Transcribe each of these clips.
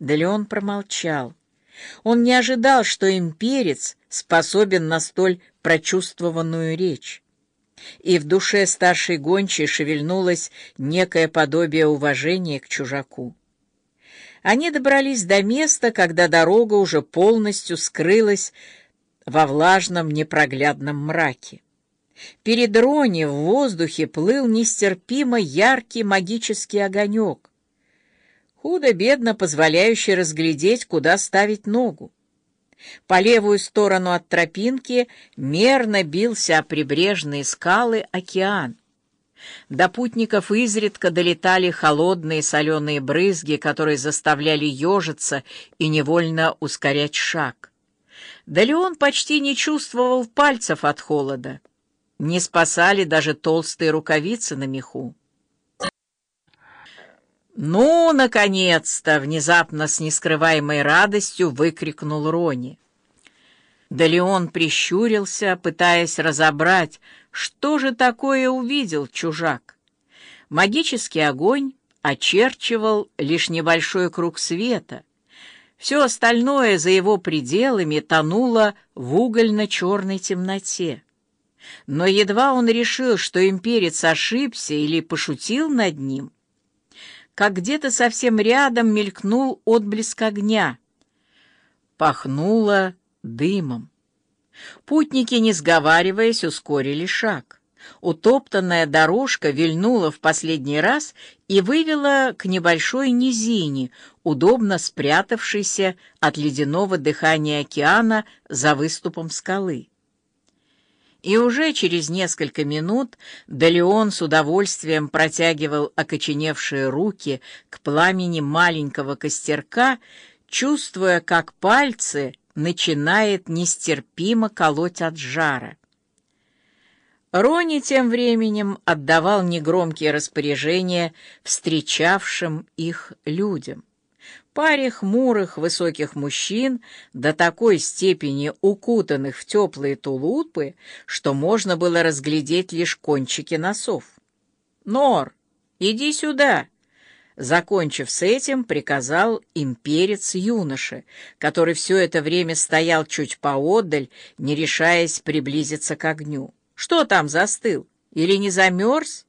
Да Леон промолчал. Он не ожидал, что имперец способен на столь прочувствованную речь. И в душе старшей гончей шевельнулось некое подобие уважения к чужаку. Они добрались до места, когда дорога уже полностью скрылась во влажном непроглядном мраке. Перед Рони в воздухе плыл нестерпимо яркий магический огонек, худо-бедно позволяющий разглядеть, куда ставить ногу. По левую сторону от тропинки мерно бился о прибрежные скалы океан. До путников изредка долетали холодные соленые брызги, которые заставляли ежиться и невольно ускорять шаг. Да Леон почти не чувствовал пальцев от холода. Не спасали даже толстые рукавицы на меху. «Ну, наконец-то!» — внезапно с нескрываемой радостью выкрикнул Рони. Да Леон прищурился, пытаясь разобрать, что же такое увидел чужак. Магический огонь очерчивал лишь небольшой круг света. Все остальное за его пределами тонуло в угольно-черной темноте. Но едва он решил, что имперец ошибся или пошутил над ним, как где-то совсем рядом мелькнул отблеск огня. Пахнуло дымом. Путники, не сговариваясь, ускорили шаг. Утоптанная дорожка вильнула в последний раз и вывела к небольшой низине, удобно спрятавшейся от ледяного дыхания океана за выступом скалы. И уже через несколько минут Далеон с удовольствием протягивал окоченевшие руки к пламени маленького костерка, чувствуя, как пальцы начинает нестерпимо колоть от жара. Рони тем временем отдавал негромкие распоряжения встречавшим их людям паре хмурых высоких мужчин, до такой степени укутанных в теплые тулупы, что можно было разглядеть лишь кончики носов. «Нор, иди сюда!» Закончив с этим, приказал имперец юноше, который все это время стоял чуть поодаль, не решаясь приблизиться к огню. «Что там застыл? Или не замерз?»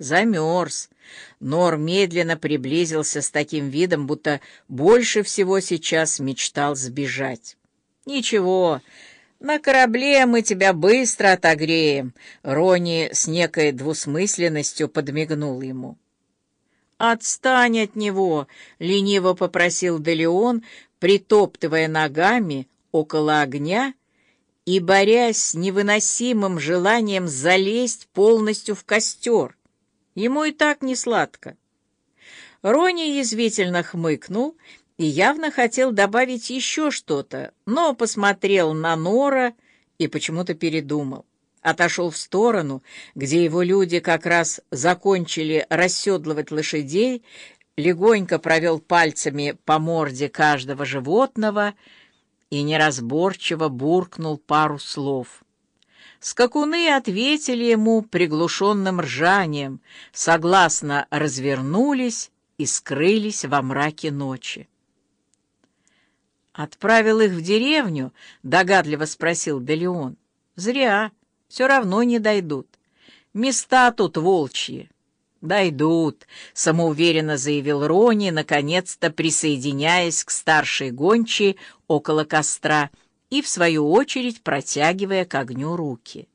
«Замерз. Нор медленно приблизился с таким видом, будто больше всего сейчас мечтал сбежать. «Ничего, на корабле мы тебя быстро отогреем», — Рони с некой двусмысленностью подмигнул ему. «Отстань от него!» — лениво попросил Делеон, притоптывая ногами около огня и борясь с невыносимым желанием залезть полностью в костер. Ему и так не сладко. Рони язвительно хмыкнул и явно хотел добавить еще что-то, но посмотрел на Нора и почему-то передумал. Отошел в сторону, где его люди как раз закончили расседлывать лошадей, легонько провел пальцами по морде каждого животного и неразборчиво буркнул пару слов. Скакуны ответили ему приглушенным ржанием, согласно развернулись и скрылись во мраке ночи. «Отправил их в деревню?» — догадливо спросил Делеон. «Зря. Все равно не дойдут. Места тут волчьи». «Дойдут», — самоуверенно заявил Рони, наконец-то присоединяясь к старшей гончей около костра — и, в свою очередь, протягивая к огню руки.